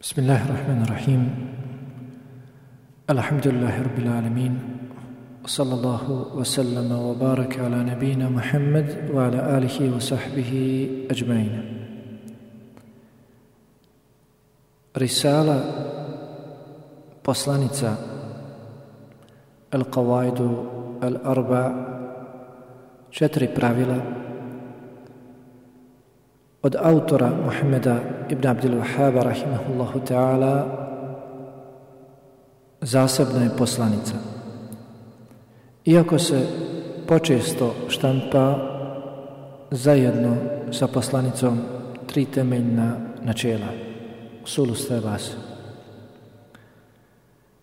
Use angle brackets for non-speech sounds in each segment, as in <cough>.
بسم الله الرحمن الرحيم الحمد لله رب العالمين وصلى الله وسلم وبارك على نبينا محمد وعلى آله وصحبه أجمعين رسالة poslanica Al-Qawaidu Al-Arba četiri pravila od autora Muhammeda ibn Abdul Wahaba rahimahullahu ta'ala zasebna je poslanica. Iako se počesto štampa zajedno sa poslanicom tri temeljna načela, sulu sve vas.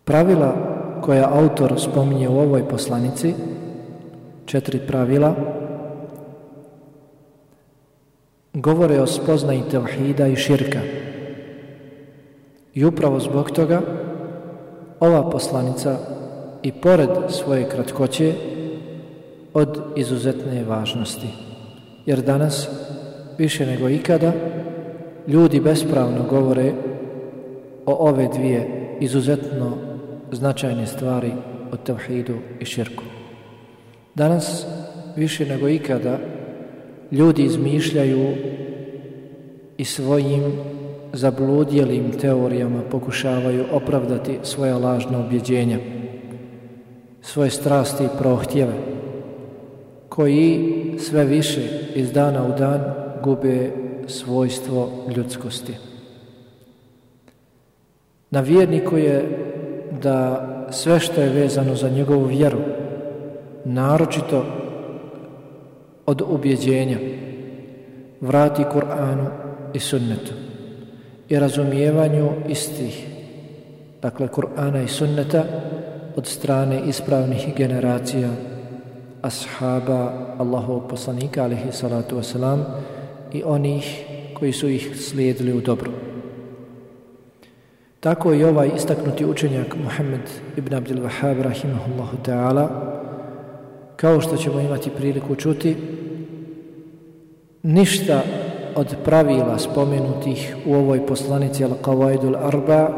Pravila koja autor spominje u ovoj poslanici, četiri pravila, govore o spoznaji tevhida i širka. I upravo zbog toga ova poslanica i pored svoje kratkoće od izuzetne važnosti. Jer danas, više nego ikada, ljudi bespravno govore o ove dvije izuzetno značajne stvari o tevhidu i širku. Danas, više nego ikada, ljudi izmišljaju i svojim zabludjelim teorijama pokušavaju opravdati svoja lažna objeđenja, svoje strasti i prohtjeve, koji sve više iz dana u dan gube svojstvo ljudskosti. Na vjerniku je da sve što je vezano za njegovu vjeru, naročito od ubjeđenja vrati Kur'anu i sunnetu i razumijevanju istih dakle Kur'ana i sunneta od strane ispravnih generacija ashaba Allahovog poslanika alihi salatu wasalam i onih koji su ih slijedili u dobru. Tako i ovaj istaknuti učenjak Muhammed ibn Abdul Wahhab rahimahullahu ta'ala kao što ćemo imati priliku čuti, ništa od pravila spomenutih u ovoj poslanici Al-Qawaidul Arba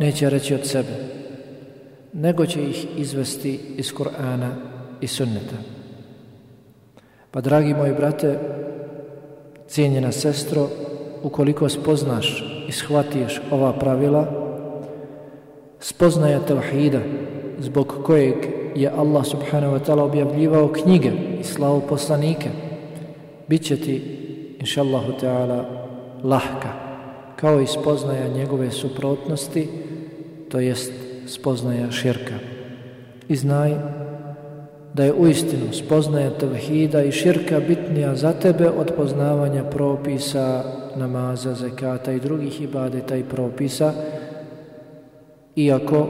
neće reći od sebe, nego će ih izvesti iz Kur'ana i sunneta. Pa, dragi moji brate, cijenjena sestro, ukoliko spoznaš i shvatiješ ova pravila, spoznaja tevhida, zbog kojeg je Allah subhanahu wa ta'ala objavljivao knjige i slavu poslanike, bit će ti, inša Allahu Teala, lahka, kao i spoznaja njegove suprotnosti, to jest spoznaja širka. I znaj da je uistinu spoznaja tevhida i širka bitnija za tebe od poznavanja propisa, namaza, zekata i drugih ibadeta i propisa, iako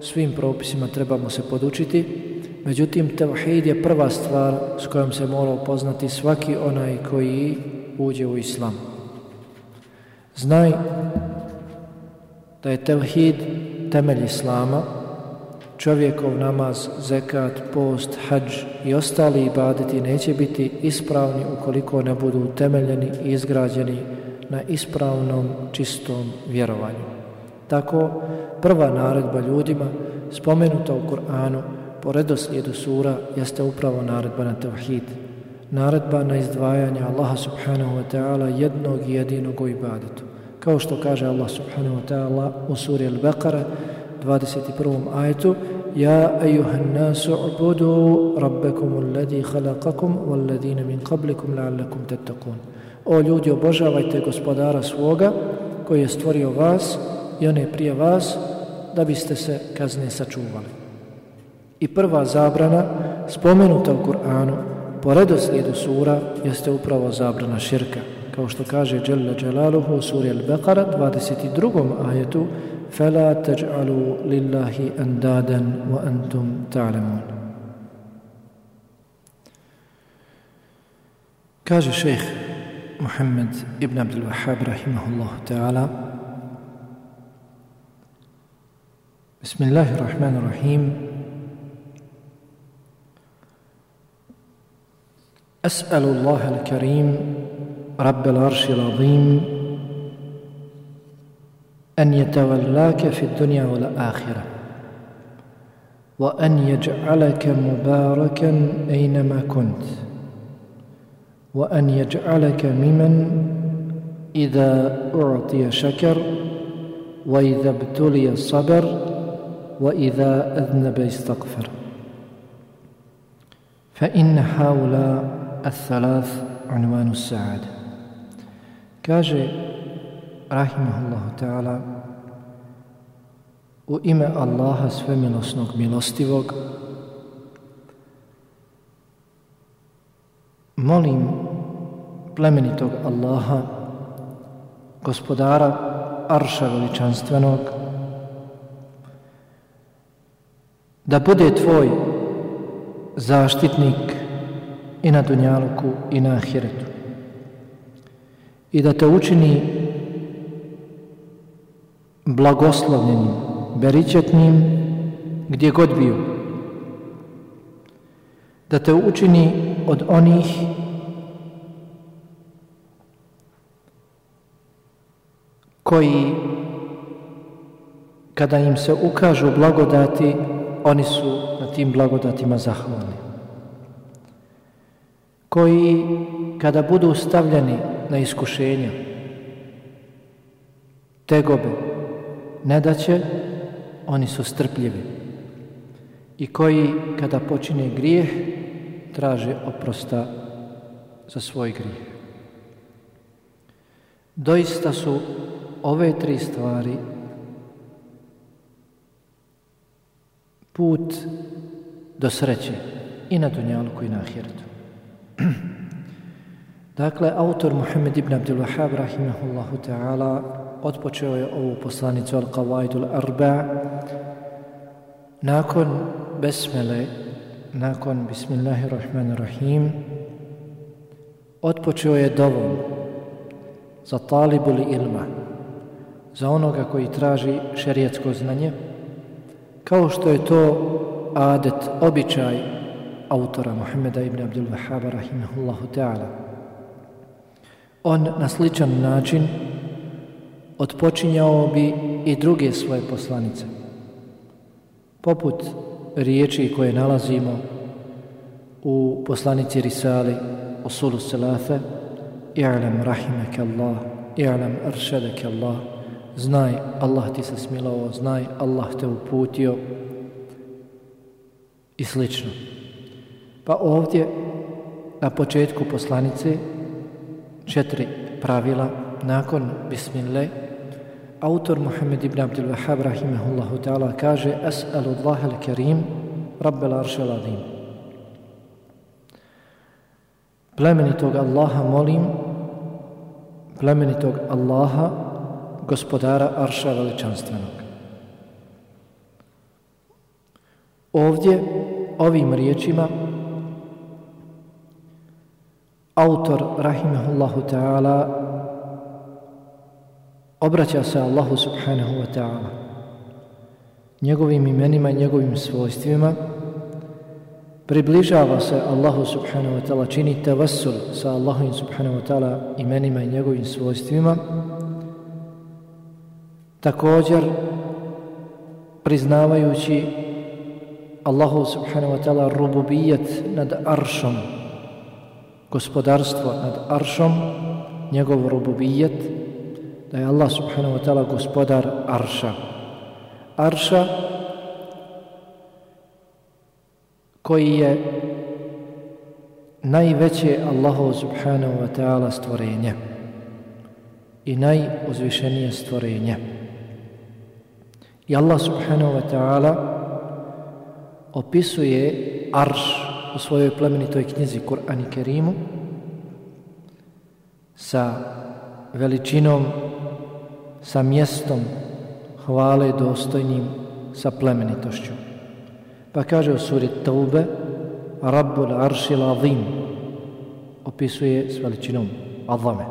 svim propisima trebamo se podučiti, međutim, tevhid je prva stvar s kojom se mora upoznati svaki onaj koji uđe u islam. Znaj da je tevhid temelj islama, čovjekov namaz, zekat, post, hađ i ostali ibadeti neće biti ispravni ukoliko ne budu utemeljeni i izgrađeni na ispravnom, čistom vjerovanju. Tako, prva naredba ljudima spomenuta u Kur'anu po redoslijedu sura jeste upravo naredba na tevhid. Naredba na izdvajanje Allaha subhanahu wa ta'ala jednog i jedinog u ibadetu. Kao što kaže Allah subhanahu wa ta'ala u suri Al-Baqara 21. ajetu Ja ejuhan nasu ubudu rabbekum alladhi khalaqakum walladhina min qablikum la'allakum tattaqun. O ljudi, obožavajte gospodara svoga koji je stvorio vas i one prije vas da biste se kazne sačuvali. I prva zabrana spomenuta u Kur'anu po redoslijedu sura jeste upravo zabrana širka. Kao što kaže Jalla Jalaluhu u suri Al-Baqara 22. ajetu فَلَا تَجْعَلُوا لِلَّهِ أَنْدَادًا وَأَنْتُمْ تَعْلَمُونَ Kaže šejh Muhammed ibn Abdul Wahhab rahimahullahu ta'ala بسم أسأل الله الكريم رب العرش العظيم أن يتولاك في الدنيا والآخرة وأن يجعلك مباركا أينما كنت وأن يجعلك ممن إذا أعطي شكر وإذا ابتلي صبر وإذا أذنب استغفر فإن هؤلاء الثلاث عنوان السعادة كاجي رحمه الله تعالى وإما الله سفى ملسنك milostivog, molim plemenitog Allaha, gospodara Arša veličanstvenog, da bude tvoj zaštitnik, i na dunjaluku i na ahiretu i da te učini blagoslovljenim, beričetnim gdje god bio. Da te učini od onih koji kada im se ukažu blagodati, oni su na tim blagodatima zahvalni. Koji kada budu stavljeni na iskušenja, tegobe, ne oni su strpljivi. I koji kada počine grijeh, traže oprosta za svoj grijeh. Doista su ove tri stvari put do sreće i na Dunjalku i na Ahiretu. <clears throat> dakle, autor Muhammed ibn Abdul Wahab, rahimahullahu ta'ala, otpočeo je ovu poslanicu Al-Qawaidu Al-Arba nakon besmele, nakon Bismillahirrahmanirrahim, otpočeo je dovom za talibul ilma, za onoga koji traži šerijetsko znanje, kao što je to adet, običaj autora Muhammeda ibn Abdul Wahaba rahimahullahu ta'ala. On na sličan način odpočinjao bi i druge svoje poslanice. Poput riječi koje nalazimo u poslanici Risali o Selafe I'lam rahimeke Allah, i'lam aršedeke Allah, znaj Allah ti se smilovao, znaj Allah te uputio i slično. Pa ovdje na početku poslanice četiri pravila. Nakon Bismillah autor Muhammed ibn Abdul Wahab rahimahullahu ta'ala kaže As'alu Allah al-Karim Rabbel arša adim Plemenitog Allaha molim plemenitog Allaha gospodara arša veličanstvenog. Ovdje ovim riječima autor rahimahullahu ta'ala obraća se Allahu subhanahu wa ta'ala. Njegovim imenima i njegovim svojstvima približava se Allahu subhanahu wa ta'ala čini tevassul sa Allahom subhanahu wa ta'ala imenima i njegovim svojstvima. Također priznavajući Allahu subhanahu wa ta'ala rububijet nad aršom gospodarstvo nad aršom njegov rububijet da je Allah subhanahu wa ta'ala gospodar Arša. Arša koji je najveće Allahu subhanahu wa ta'ala stvorenje i najuzvišenije stvorenje. I Allah subhanahu wa ta'ala opisuje Arš u svojoj plemenitoj knjizi Kur'an i Kerimu sa veličinom sa mjestom hvale dostojnim sa plemenitošću. Pa kaže u suri Taube Rabbul aršil azim opisuje s veličinom azame.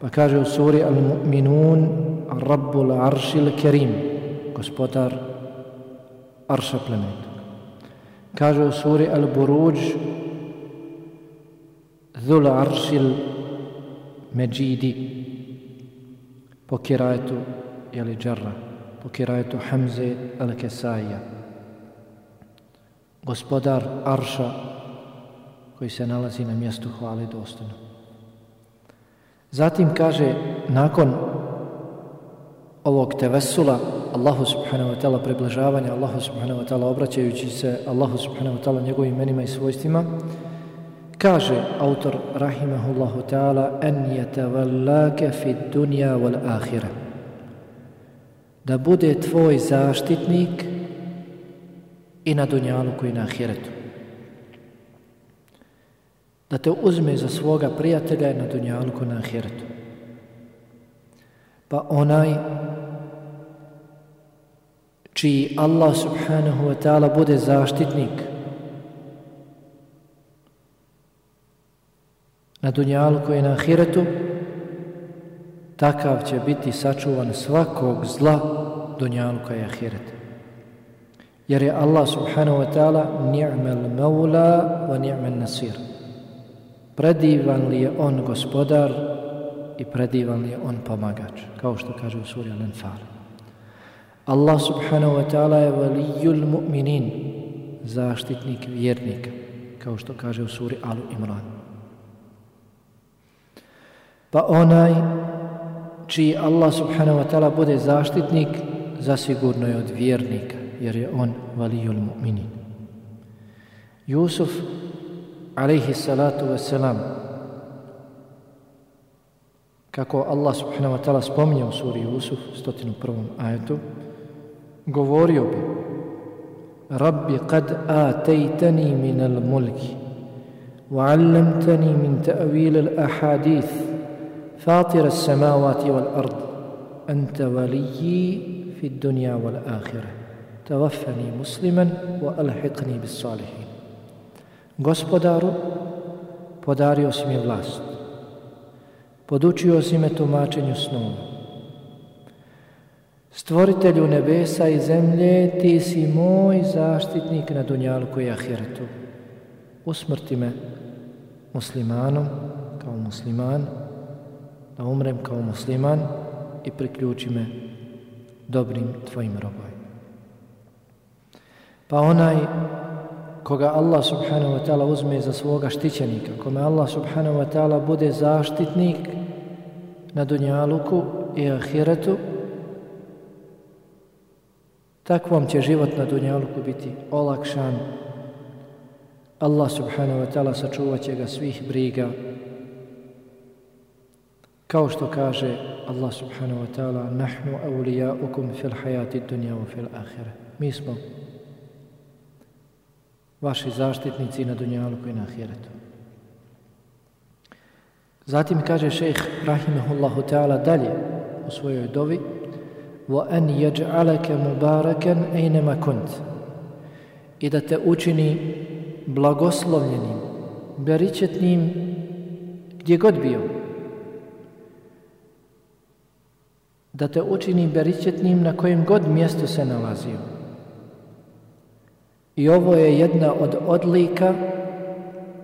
Pa kaže u suri Al-Mu'minun Rabbul aršil kerim gospodar arša plemenitog. Kaže u suri Al-Buruđ Dhul aršil međidi po kirajetu ili Džarra, po kirajetu Hamze Al-Kesaija. Gospodar Arša koji se nalazi na mjestu hvale dostojno. Zatim kaže, nakon ovog tevesula, Allahu subhanahu wa ta'ala približavanja, Allahu subhanahu wa ta'ala obraćajući se Allahu subhanahu wa ta'ala njegovim imenima i svojstvima, kaže autor rahimahullahu ta'ala en yatawallaka fi dunya wal akhirah da bude tvoj zaštitnik i na dunjalu i na ahiretu da te uzme za svoga prijatelja na dunjalku na ahiretu. Pa onaj čiji Allah subhanahu wa ta'ala bude zaštitnik na dunjalku i na ahiretu, takav će biti sačuvan svakog zla dunjalka i ahireta. Jer je Allah subhanahu wa ta'ala ni'mal maula wa ni'mal nasir predivan li je on gospodar i predivan li je on pomagač, kao što kaže u suri Al-Anfal. Allah subhanahu wa ta'ala je valijul mu'minin, zaštitnik vjernika, kao što kaže u suri Alu Imran. Pa onaj čiji Allah subhanahu wa ta'ala bude zaštitnik, zasigurno je od vjernika, jer je on valijul mu'minin. Jusuf alaihi salatu wasalam kako Allah subhanahu wa ta'ala spominje u suri Yusuf 101. ajetu govorio bi Rabbi qad atejtani min al mulki وعلمتني من تأويل الأحاديث فاطر السماوات والأرض أنت وليي في الدنيا والآخرة توفني مسلما وألحقني بالصالحين Gospodaru, podario si mi vlast. Podučio si me. Stvoritelju nebesa i zemlje, ti si moj zaštitnik na Dunjalku i Ahiretu. Usmrti me muslimanom, kao musliman, da umrem kao musliman i priključi me dobrim tvojim robom. Pa onaj koga Allah subhanahu wa ta'ala uzme za svoga štićenika, kome Allah subhanahu wa ta'ala bude zaštitnik na dunjaluku i ahiretu, takvom će život na dunjaluku biti olakšan. Allah subhanahu wa ta'ala sačuvat će ga svih briga. Kao što kaže Allah subhanahu wa ta'ala Nahnu awliyaukum fil hayati dunya wa fil ahire. Mi smo vaši zaštitnici na Dunjaluku i na ahiretu. Zatim kaže šejh rahimehullahu ta'ala dalje u svojoj dovi wa an yaj'alaka mubarakan aynama kunt. I da te učini blagoslovljenim beričetnim gdje god bio. Da te učini beričetnim na kojem god mjestu se nalazio. I ovo je jedna od odlika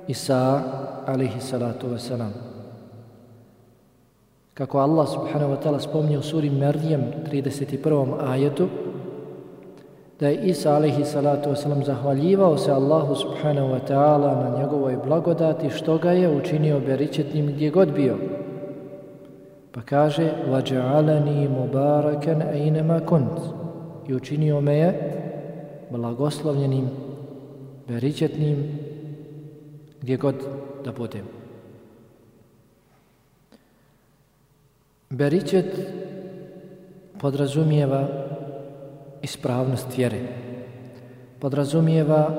Isa alihi salatu wasalam Kako Allah subhanahu wa ta'ala spomnio u suri Merdijem 31. ajetu, da je Isa alihi salatu wasalam zahvaljivao se Allahu subhanahu wa ta'ala na njegovoj blagodati što ga je učinio beričetnim gdje god bio. Pa kaže وَجَعَلَنِي مُبَارَكًا أَيْنَمَا كُنْتِ i učinio me je blagoslovljenim, beričetnim, gdje god da budem. Beričet podrazumijeva ispravnost vjere, podrazumijeva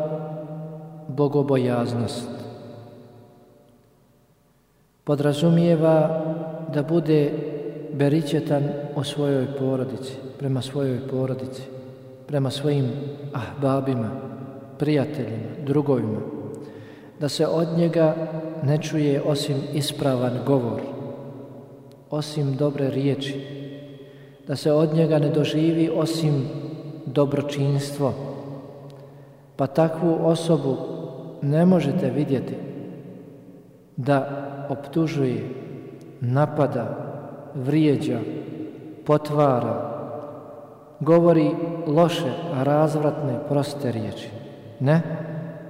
bogobojaznost, podrazumijeva da bude beričetan o svojoj porodici, prema svojoj porodici, prema svojim ahbabima, prijateljima, drugovima, da se od njega ne čuje osim ispravan govor, osim dobre riječi, da se od njega ne doživi osim dobročinstvo, pa takvu osobu ne možete vidjeti da optužuje, napada, vrijeđa, potvara, govori loše, razvratne, proste riječi. Ne,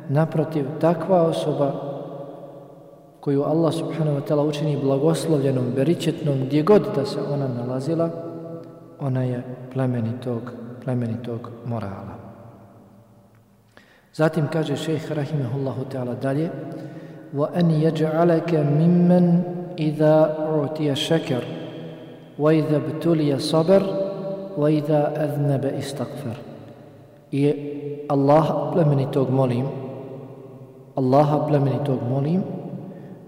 naprotiv, takva osoba koju Allah subhanahu wa ta'ala učini blagoslovljenom, beričetnom, gdje god da se ona nalazila, ona je plemenitog, plemenitog morala. Zatim kaže šejh rahimehullahu ta'ala dalje وَأَنْ يَجْعَلَكَ مِمَّنْ إِذَا أُعْتِيَ شَكَرْ وَإِذَا بْتُلِيَ صَبَرْ وَإِذَا أَذْنَبَ إِسْتَغْفَرْ I Allah plemenitog molim Allaha plemenitog molim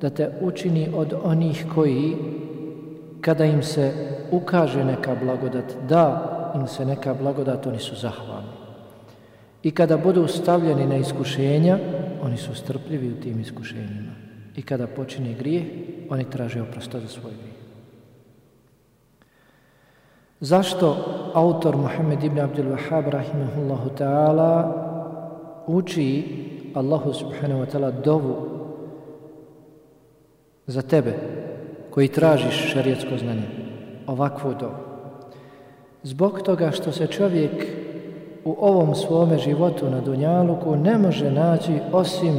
da te učini od onih koji kada im se ukaže neka blagodat da im se neka blagodat oni su zahvalni I kada budu stavljeni na iskušenja, oni su strpljivi u tim iskušenjima. I kada počine grijeh, oni traže oprosta za svoj grijeh. Zašto autor Muhammed ibn Abdul Wahhab rahimahullahu ta'ala uči Allahu subhanahu wa ta'ala dovu za tebe koji tražiš šarijetsko znanje, ovakvu dovu? Zbog toga što se čovjek u ovom svome životu na Dunjaluku ne može naći osim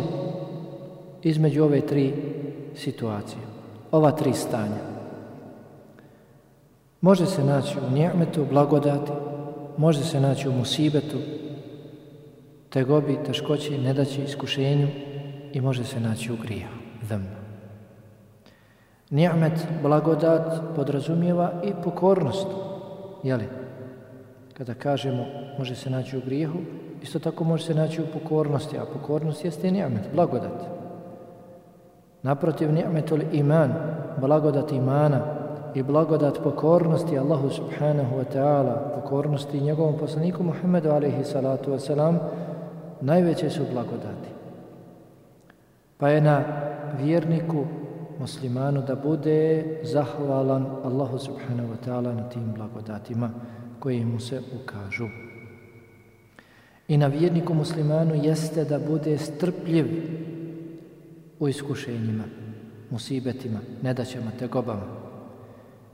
između ove tri situacije, ova tri stanja. Može se naći u njemetu, blagodati, može se naći u musibetu, tegobi, teškoći, nedaći, iskušenju i može se naći u grija, zemlju. Nijamet, blagodat, podrazumijeva i pokornost, jeli? Kada kažemo može se naći u grijehu, isto tako može se naći u pokornosti, a pokornost jeste i nijamet, blagodat. Naprotiv nijametul iman, blagodat imana i blagodat pokornosti Allahu subhanahu wa ta'ala, pokornosti njegovom poslaniku Muhammedu alaihi salatu wasalam, najveće su blagodati. Pa je na vjerniku muslimanu da bude zahvalan Allahu subhanahu wa ta'ala na tim blagodatima koje mu se ukažu. I na vjerniku muslimanu jeste da bude strpljiv u iskušenjima, musibetima, nedaćama, tegobama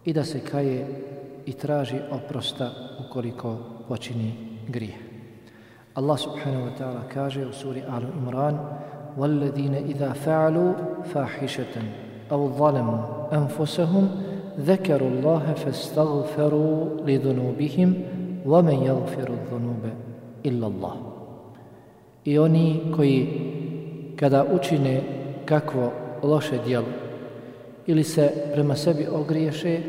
i da se kaje i traži oprosta ukoliko počini grije. Allah subhanahu wa ta'ala kaže u suri Alu Imran وَالَّذِينَ إِذَا فَعَلُوا فَاحِشَةً أَوْ ظَلَمُوا أَنفُسَهُمْ ذَكَرُوا اللَّهَ فَاسْتَغْفَرُوا لِذُنُوبِهِمْ وَمَنْ يَغْفِرُ الذُّنُوبَ illa Allah. I oni koji kada učine kakvo loše djelo ili se prema sebi ogriješe,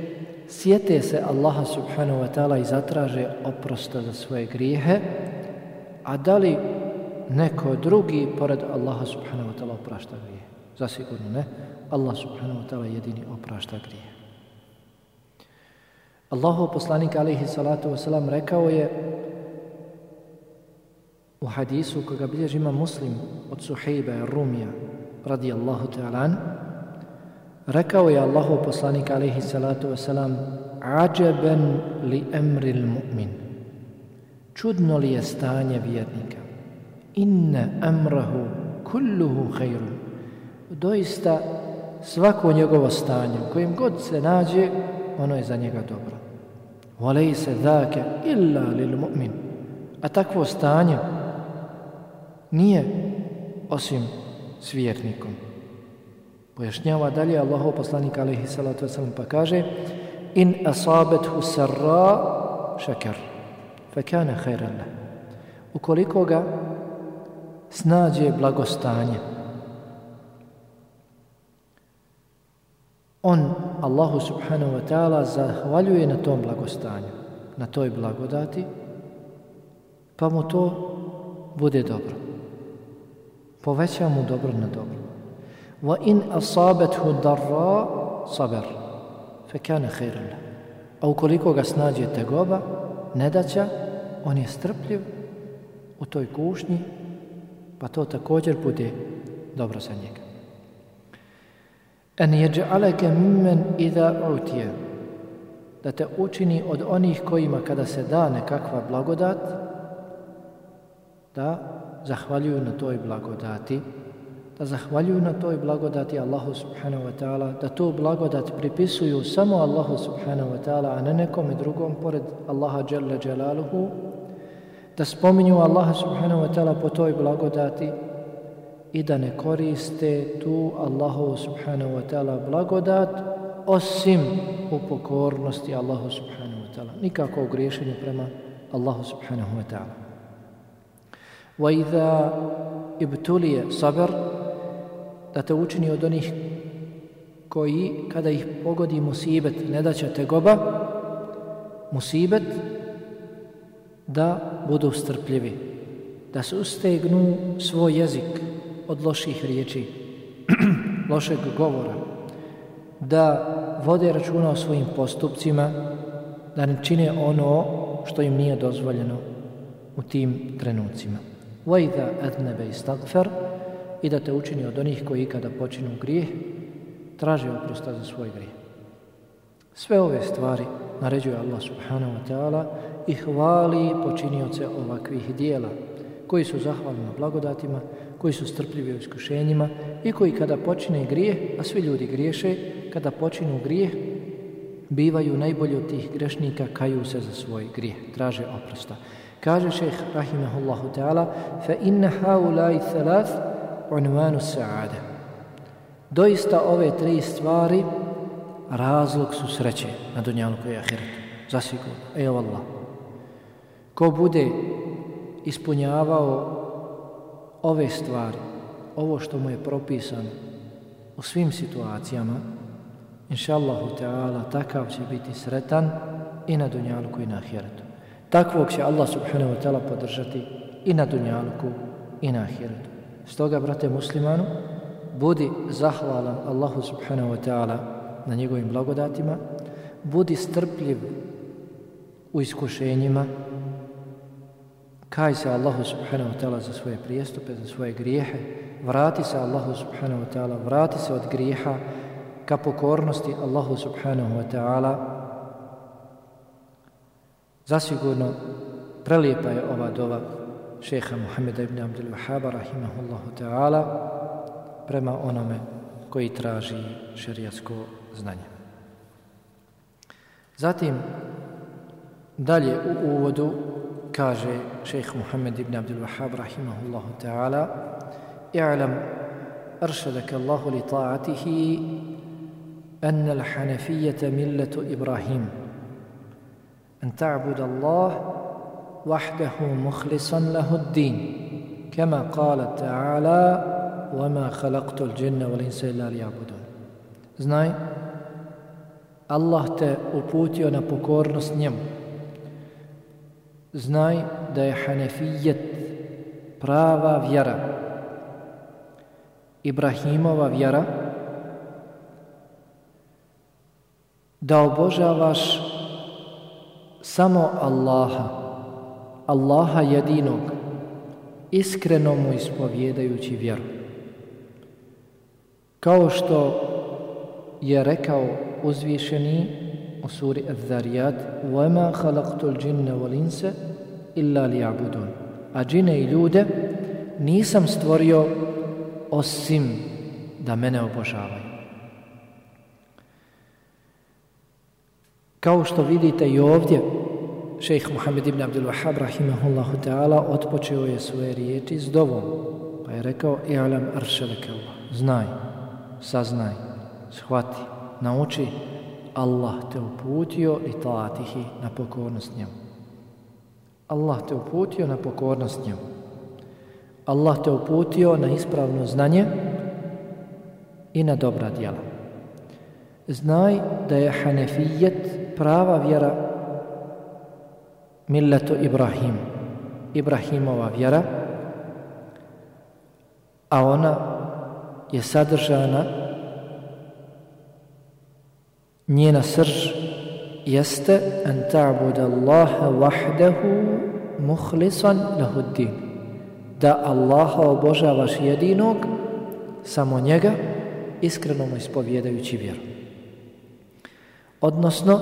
sjete se Allaha subhanahu wa ta'ala i zatraže oprosta za svoje grijehe, a da li neko drugi pored Allaha subhanahu wa ta'ala oprašta grije? Zasigurno ne. Allah subhanahu wa ta'ala jedini oprašta grije. Allahu poslanik alaihi salatu wasalam rekao je u hadisu koga bilježi ima muslim od Suhejba Rumija radijallahu ta'ala rekao je Allahu poslanik alaihi salatu wasalam ađeben li emril mu'min. Čudno li je stanje vjernika? Inne emrahu kulluhu hajru doista svako njegovo stanje kojim god se nađe ono je za njega dobro. Volej se dake illa lil mu'min. A takvo stanje nije osim s vjernikom. Pojašnjava dalje Allahov poslanik alaihi salatu wasalam pa kaže in asabethu sarra šakar fe kane khairan Ukoliko ga snađe blagostanje on Allahu subhanahu wa ta'ala zahvaljuje na tom blagostanju na toj blagodati pa mu to bude dobro poveća mu dobro na dobro. Wa in asabethu darra sabar, fe kane khairan A ukoliko ga snađe tegoba, nedaća, on je strpljiv u toj kušnji, pa to također bude dobro za njega. En jeđa'aleke mimmen idha utije, da te učini od onih kojima kada se da nekakva blagodat, da zahvaljuju na toj blagodati. Da zahvaljuju na toj blagodati Allahu subhanahu wa ta'ala, da tu blagodat pripisuju samo Allahu subhanahu wa ta'ala, a ne nekome drugom pored Allaha jalla jalaluhu, da spominju Allaha subhanahu wa ta'ala po toj blagodati i da ne koriste tu Allahu subhanahu wa ta'ala blagodat osim u pokornosti Allahu subhanahu wa ta'ala. Nikako u griješenju prema Allahu subhanahu wa ta'ala. Wa iza ibtulije sabr da te učini od onih koji kada ih pogodi musibet ne da će tegoba musibet da budu strpljivi da se ustegnu svoj jezik od loših riječi <clears throat> lošeg govora da vode računa o svojim postupcima da ne čine ono što im nije dozvoljeno u tim trenucima. وَإِذَا أَذْنَبَ إِسْتَغْفَرْ i da te učini od onih koji kada počinu grijeh, traže oprosta za svoj grijeh. Sve ove stvari naređuje Allah subhanahu wa ta'ala i hvali počinioce ovakvih dijela, koji su zahvalni na blagodatima, koji su strpljivi u iskušenjima i koji kada počine grijeh, a svi ljudi griješe, kada počinu grijeh, bivaju najbolji od tih grešnika, kaju se za svoj grijeh, traže oprosta. Kaže šeheh rahimahullahu ta'ala, fa inna haulai thalath unvanu sa'ade. Doista ove tri stvari razlog su sreće na dunjalu koji je ahiretu. Zasigurno. Evo Allah. Ko bude ispunjavao ove stvari, ovo što mu je propisano u svim situacijama, inša Allahu Teala, takav će biti sretan i na dunjalku i na ahiretu. Takvog će Allah subhanahu wa ta'ala podržati i na dunjalku i na ahiretu. Stoga, brate muslimanu, budi zahvalan Allahu subhanahu wa ta'ala na njegovim blagodatima, budi strpljiv u iskušenjima, kaj se Allahu subhanahu wa ta'ala za svoje prijestupe, za svoje grijehe, vrati se Allahu subhanahu wa ta'ala, vrati se od grijeha ka pokornosti Allahu subhanahu wa ta'ala. Zasigurno prelijepa je ova dova šeha Muhammeda ibn Abdul Wahaba rahimahullahu ta'ala prema onome koji traži šerijatsko znanje. Zatim, dalje u uvodu kaže šejh Muhammed ibn Abdul Wahab rahimahullahu ta'ala i'lam Allah li ta'atihi أن الحنفية ملة إبراهيم أن تعبد الله وحده مخلصا له الدين كما قال تعالى وما خلقت الجن والإنس إلا ليعبدون Znaj, Allah te uputio na pokornost njemu. Znaj da je Hanefijet prava vjera. Ibrahimova vjera da obožavaš samo Allaha Allaha jedinog, iskreno mu ispovjedajući vjeru. Kao što je rekao uzvišeni u suri Az-Zariyat وَمَا خَلَقْتُ الْجِنَّ وَلِنْسَ إِلَّا لِيَعْبُدُونَ A džine i ljude nisam stvorio osim da mene obožavaju. Kao što vidite i ovdje, šejh Muhammed ibn Abdul Wahhab rahimahullahu ta'ala otpočeo je svoje riječi s dovom. Pa je rekao, i'lam aršeleke Allah. Znaj, saznaj, shvati, nauči, Allah te uputio i taatihi na pokornost njemu. Allah te uputio na pokornost njemu. Allah te uputio na ispravno znanje i na dobra djela. Znaj da je Hanefijet prava vjera milletu Ibrahim, Ibrahimova vjera, a ona je sadržana, njena srž jeste an ta'bud Allaha wahdahu mukhlisan lahu din da Allaha obožavaš jedinog samo njega iskreno mu ispovjedajući vjeru odnosno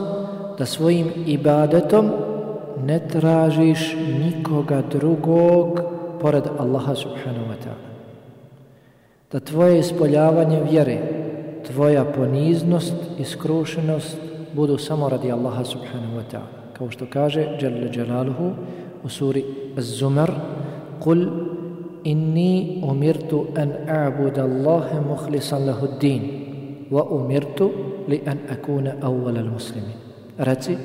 da svojim ibadetom ne tražiš nikoga drugog pored Allaha subhanahu wa ta'ala. da tvoje ispoljavanje vjere, tvoja poniznost i skrušenost budu samo radi Allaha subhanahu wa ta'ala. Kao što kaže Jalla Jalaluhu u suri Az-Zumar, Kul inni umirtu an a'bud Allahe muhlisan lahuddin wa umirtu li an akuna awwal al-muslimin. Reci,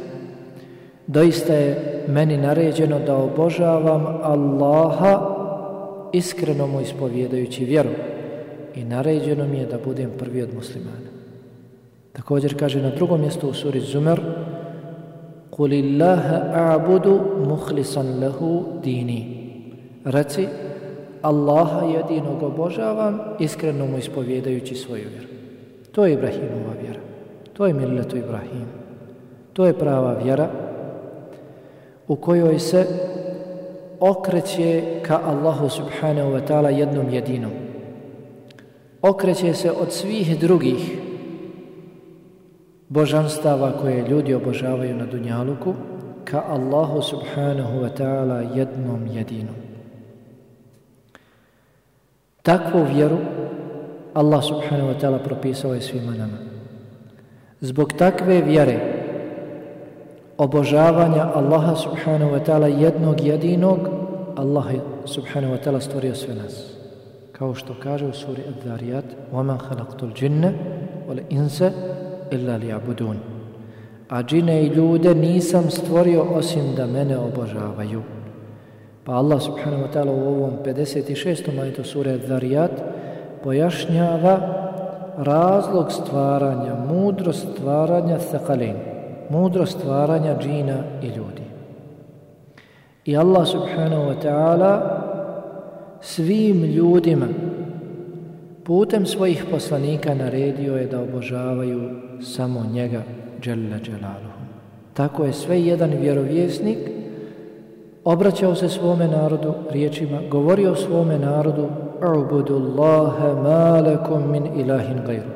doista je meni naređeno da obožavam Allaha iskreno mu ispovjedajući vjeru i naređeno mi je da budem prvi od muslimana. Također kaže na drugom mjestu u suri Zumer قُلِ اللَّهَ أَعْبُدُ مُخْلِصًا لَهُ دِينِ Reci, Allaha jedinog obožavam, iskreno mu ispovjedajući svoju vjeru. To je Ibrahimova vjera. To je milletu Ibrahim. To je prava vjera u kojoj se okreće ka Allahu subhanahu wa ta'ala jednom jedinom. Okreće se od svih drugih božanstava koje ljudi obožavaju na Dunjaluku ka Allahu subhanahu wa ta'ala jednom jedinom. Takvu vjeru Allah subhanahu wa ta'ala propisao je svima nama. Zbog takve vjere obožavanja Allaha subhanahu wa ta'ala jednog jedinog Allah subhanahu wa ta'ala stvorio sve nas Kao što kaže u suri Ad-Dariyat وَمَا خَلَقْتُ الْجِنَّ وَلَإِنْسَ illa liya'budun. A džine i ljude nisam stvorio osim da mene obožavaju. Pa Allah subhanahu wa ta'ala u ovom 56. majtu sure Dhariyat pojašnjava razlog stvaranja, mudrost stvaranja thakalin, mudrost stvaranja džina i ljudi. I Allah subhanahu wa ta'ala svim ljudima putem svojih poslanika naredio je da obožavaju samo njega, Jalla Jalaluhu. Tako je sve jedan vjerovjesnik obraćao se svome narodu riječima, govorio svome narodu Ubudu Allahe malakum min ilahin gajru.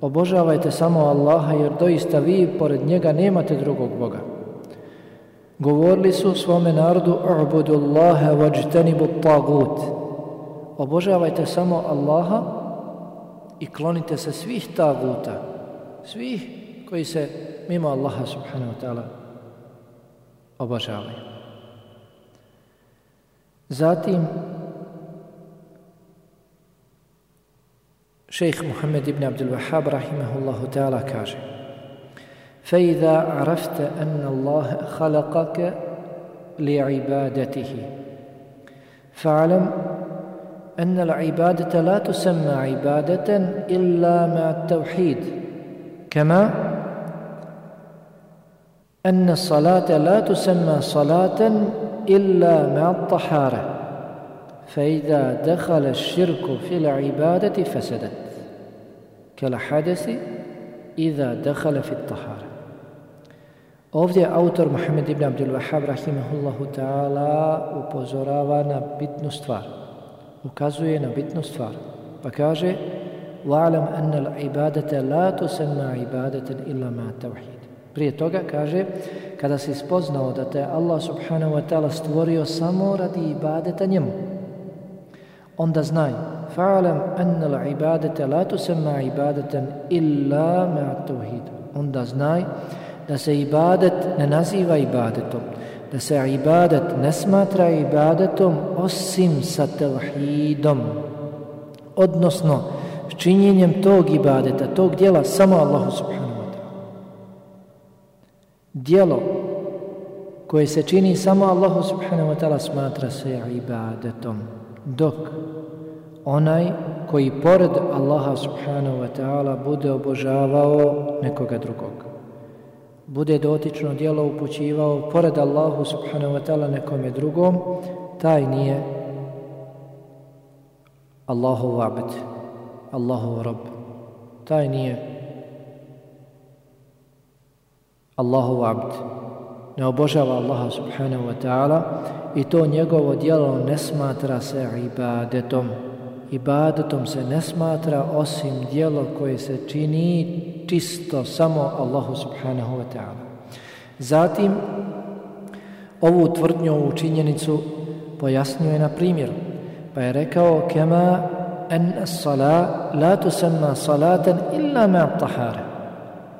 Obožavajte samo Allaha jer doista vi pored njega nemate drugog Boga. Govorili su svome narodu Ubudu Allahe vajtanibu tagut. Obožavajte samo Allaha i klonite se svih taguta, svih koji se mimo Allaha subhanahu wa ta'ala obožavaju. Zatim šejh Muhammed ibn Abdul Wahhab rahimahullahu ta'ala kaže فإذا عرفت أن الله خلقك لعبادته فاعلم أن العبادة لا تسمى عبادة إلا مع التوحيد كما أن الصلاة لا تسمى صلاة إلا مع الطهارة فإذا دخل الشرك في العبادة فسدت كالحدث إذا دخل في الطهارة. Ovdje autor Muhammed ibn Abdul Wahab rahimahullahu ta'ala upozorava na bitnu stvar. Ukazuje na bitnu stvar. Pa kaže وَعْلَمْ أَنَّ الْعِبَادَةَ لَا تُسَمَّا عِبَادَةً إِلَّا مَا تَوْحِيدٍ Prije toga kaže, kada si spoznao da te Allah subhanahu wa ta'ala stvorio samo radi ibadeta njemu, onda znaj, fa'alam anna l'ibadete la tusemma ibadeten illa ma tauhid. Onda znaj da se ibadet ne naziva ibadetom, da se ibadet ne smatra ibadetom osim sa tevhidom, Odnosno, s činjenjem tog ibadeta, tog dijela samo Allahu subhanahu wa ta'ala. dijelo koje se čini samo Allahu subhanahu wa ta'ala smatra se ibadetom. Dok onaj koji pored Allaha subhanahu wa ta'ala bude obožavao nekoga drugog, bude dotično djelo upućivao pored Allahu subhanahu wa ta'ala nekome drugom, taj nije Allahu abd, Allahu rob. Taj nije Allahu abd. Ne obožava Allaha subhanahu wa ta'ala i to njegovo djelo ne smatra se ibadetom. Ibadetom se ne smatra osim dijelo koje se čini čisto samo Allahu subhanahu wa ta'ala. Zatim, ovu tvrdnju, ovu činjenicu pojasnjuje na primjeru. Pa je rekao, kema en sala la tusamma salatan illa ma tahara.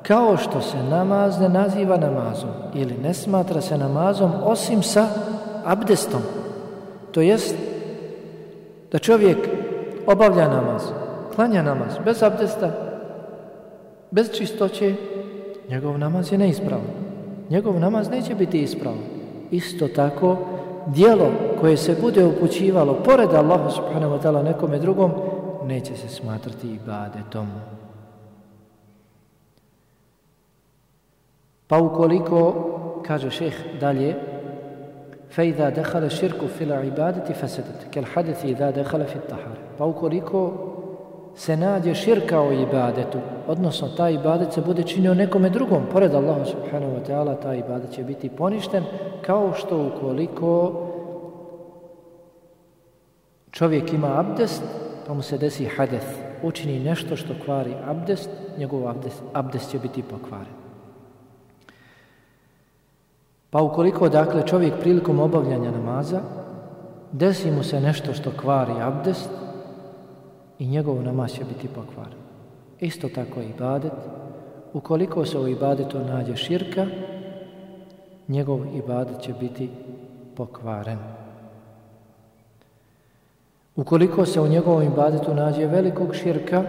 Kao što se namaz ne naziva namazom ili ne smatra se namazom osim sa abdestom. To jest da čovjek obavlja namaz, klanja namaz bez abdesta, bez čistoće, njegov namaz je neispravan. Njegov namaz neće biti ispravan. Isto tako, dijelo koje se bude upućivalo pored Allaha subhanahu wa ta'ala nekome drugom, neće se smatrati ibadetom. Pa ukoliko, kaže šeh dalje, فإذا دخل الشرك في العبادة فسدت كالحدث إذا دخل في الطهارة pa ukoliko se nađe širka o ibadetu odnosno taj ibadet se bude činio nekome drugom pored Allaha subhanahu wa ta'ala taj ibadet će biti poništen kao što ukoliko čovjek ima abdest pa mu se desi hadeth učini nešto što kvari abdest njegov abdest, abdest će biti pokvaren Pa ukoliko dakle čovjek prilikom obavljanja namaza desi mu se nešto što kvari abdest i njegov namaz će biti pokvaren. Isto tako i ibadet. Ukoliko se u ibadetu nađe širka, njegov ibadet će biti pokvaren. Ukoliko se u njegovom ibadetu nađe velikog širka,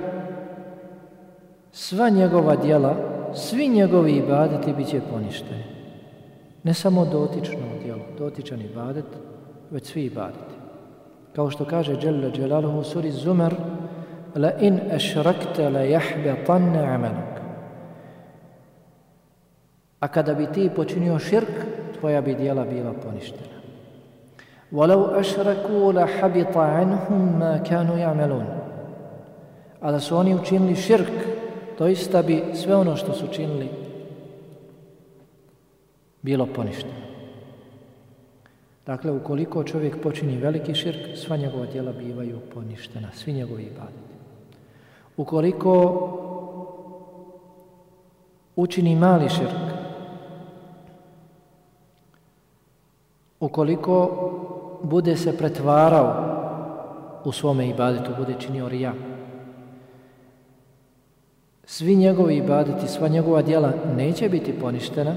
sva njegova dijela, svi njegovi ibadeti bit će poništeni. Ne samo dotično djelo, dotičan ibadet, već svi ibadeti. Kao što kaže Jalla Jalaluhu u suri Zumar, la in ešrakte la jahbe amalak. A kada bi ti počinio širk, tvoja bi djela bila poništena. Walau ašraku la habita anhum ma kanu ya'malun. A da su oni učinili širk, to ista bi sve ono što su učinili bilo poništeno. Dakle, ukoliko čovjek počini veliki širk, sva njegova djela bivaju poništena, svi njegovi ibadeti. Ukoliko učini mali širk, ukoliko bude se pretvarao u svome ibadetu, bude činio rija, svi njegovi ibadeti, sva njegova djela neće biti poništena,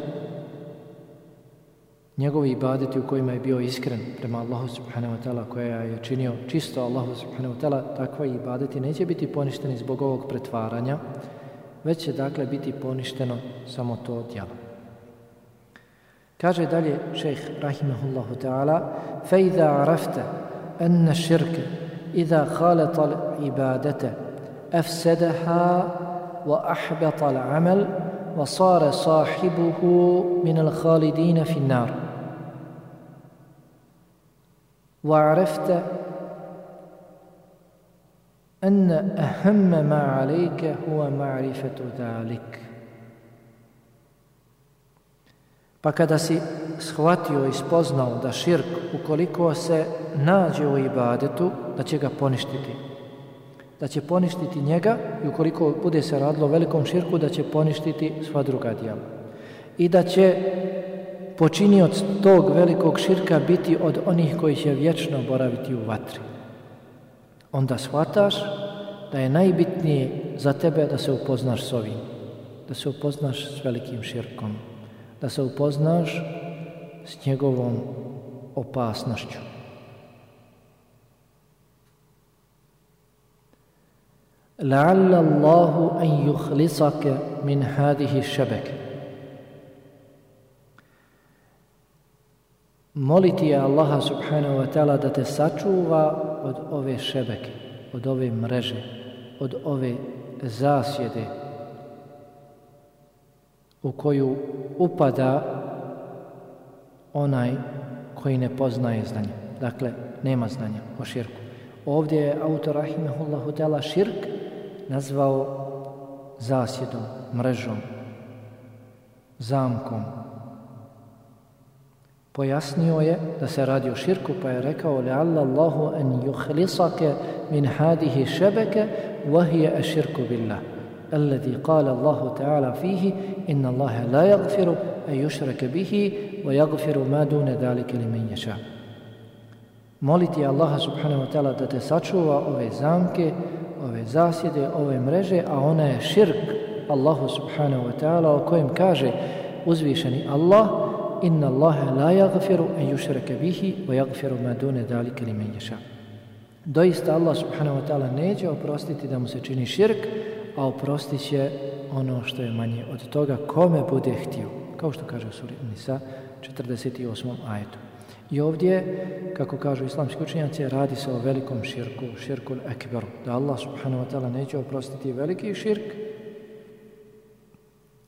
njegovi ibadeti u kojima je bio iskren prema Allahu subhanahu wa ta'ala koja je činio čisto Allahu subhanahu wa ta'ala takva ibadeti neće biti poništeni zbog ovog pretvaranja već će dakle biti poništeno samo to djelo kaže dalje šejh rahimahullahu ta'ala fa iza arafta anna shirka iza khalata al ibadata afsadaha wa ahbata al amal وصار صاحبه من الخالدين في النار وعرفت أن أهم ما عليك هو معرفة ذلك Pa kada si shvatio i spoznao da širk, ukoliko se nađe u ibadetu, da će ga poništiti. Da će poništiti njega i ukoliko bude se radilo velikom širku, da će poništiti sva druga djela. I da će počinioc tog velikog širka biti od onih koji će vječno boraviti u vatri. Onda shvataš da je najbitnije za tebe da se upoznaš s ovim, da se upoznaš s velikim širkom, da se upoznaš s njegovom opasnošću. لعل الله أن يخلصك من هذه الشبكة moliti je Allaha subhanahu wa ta'ala da te sačuva od ove šebeke, od ove mreže, od ove zasjede u koju upada onaj koji ne poznaje znanje. Dakle, nema znanja o širku. Ovdje je autor Rahimahullahu ta'ala širk nazvao zasjedom, mrežom, zamkom, Pojasnio je da se radi o širku, pa je rekao لَعَلَّ اللَّهُ أَنْ يُخْلِصَكَ مِنْ هَذِهِ شَبَكَ وَهِيَ أَشِرْكُ بِاللَّهِ الذي قال الله تعالى فيه إن الله لا يغفر أن يشرك به ويغفر ما دون ذلك لمن يشاء moliti Allaha subhanahu wa ta'ala da te sačuva ove zamke, ove zasjede, ove mreže, a ona je širk Allahu subhanahu wa ta'ala o kojem kaže uzvišeni Allah inna Allaha la yaghfiru an yushraka bihi wa yaghfiru ma dune zalika li yasha. Doista Allah subhanahu wa ta'ala neće oprostiti da mu se čini širk, a oprostit će ono što je manje od toga kome bude htio. Kao što kaže u suri Nisa 48. ajetu. I ovdje, kako kažu islamski učenjaci, radi se o velikom širku, širku ekberu. Da Allah subhanahu wa ta'ala neće oprostiti veliki širk,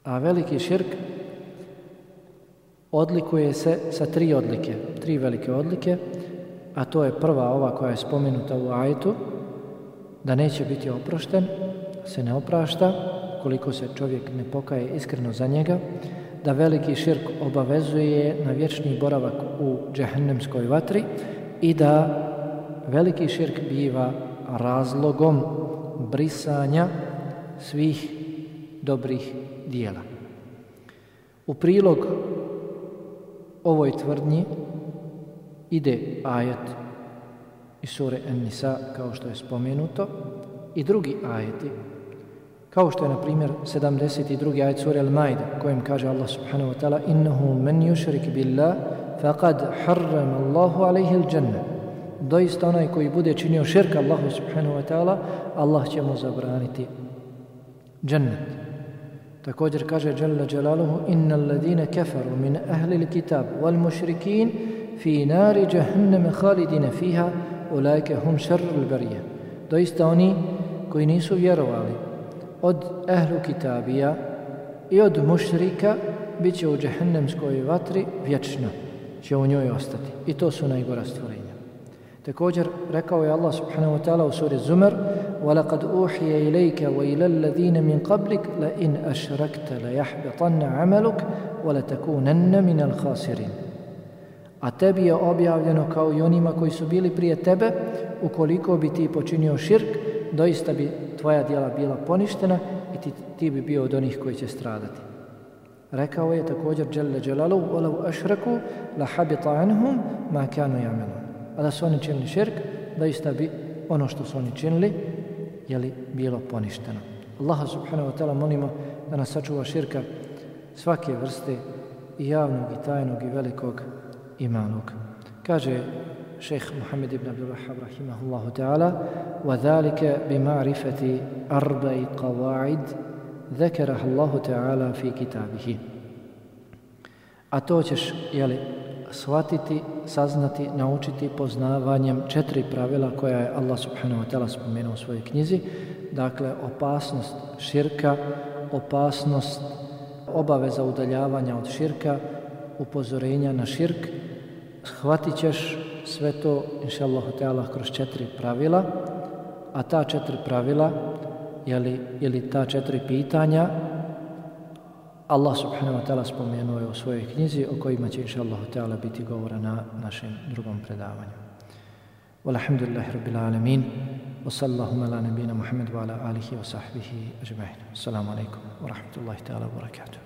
a veliki širk odlikuje se sa tri odlike, tri velike odlike, a to je prva ova koja je spomenuta u ajetu, da neće biti oprošten, se ne oprašta, koliko se čovjek ne pokaje iskreno za njega, da veliki širk obavezuje na vječni boravak u džehennemskoj vatri i da veliki širk biva razlogom brisanja svih dobrih dijela. U prilog ovoj tvrdnji ide ajet iz sure An-Nisa kao što je spomenuto i drugi ajeti kao što je na primjer 72. ajet sure Al-Maida kojem kaže Allah subhanahu wa ta'ala innahu men yushrik billah faqad harrama Allahu alayhi al-jannah doista onaj koji bude činio širk Allahu subhanahu wa ta'ala Allah će mu zabraniti džennet također kaže Jalla Jalaluhu innal ladina kafaru min ahli kitab wal mushrikin fi nari jahannam khalidina fiha ulaika hum sharrul barije. doista oni koji nisu vjerovali od ehlu kitabija i od mušrika bit će u džehennemskoj vatri vječno, će u njoj ostati. I to su najgora stvorenja. Također rekao je Allah subhanahu wa ta'ala u suri Zumer وَلَقَدْ أُوحِيَ إِلَيْكَ وَإِلَى الَّذِينَ مِنْ قَبْلِكَ لَإِنْ أَشْرَكْتَ لَيَحْبِطَنَّ عَمَلُكَ وَلَتَكُونَنَّ مِنَ الْخَاسِرِينَ A tebi je objavljeno kao i onima koji su bili prije tebe, ukoliko bi ti počinio širk, doista bi tvoja djela bila poništena i ti, ti bi bio od onih koji će stradati. Rekao je također Jelle Jelalu, وَلَوْ أَشْرَكُوا لَحَبِطَ عَنْهُمْ مَا كَانُوا يَعْمَلُونَ A da su oni činili širk, doista bi ono što su oni činili, jeli bilo poništeno. Allah subhanahu wa ta'ala molimo da nas sačuva širka svake vrste i javnog i tajnog i velikog i malog. Kaže شيخ محمد بن عبد الوهاب رحمه الله تعالى وذلك بمعرفة أربع قواعد ذكرها الله تعالى في كتابه A to ćeš, jeli, shvatiti, saznati, naučiti poznavanjem četiri pravila koja je Allah subhanahu wa ta'ala spomenuo u svojoj knjizi. Dakle, opasnost širka, opasnost obaveza udaljavanja od širka, upozorenja na širk. Shvatit ćeš sve to, inša Allah, kroz četiri pravila, a ta četiri pravila, jeli, ili ta četiri pitanja, Allah subhanahu wa ta'ala spomenuo je u svojoj knjizi o kojima će inša Allah biti govora na našem drugom predavanju. Walhamdulillahi rabbil alamin. Wa sallallahu ala nabina Muhammad wa ala alihi wa sahbihi ajma'in. Assalamu alaikum wa rahmatullahi ta'ala wa barakatuh.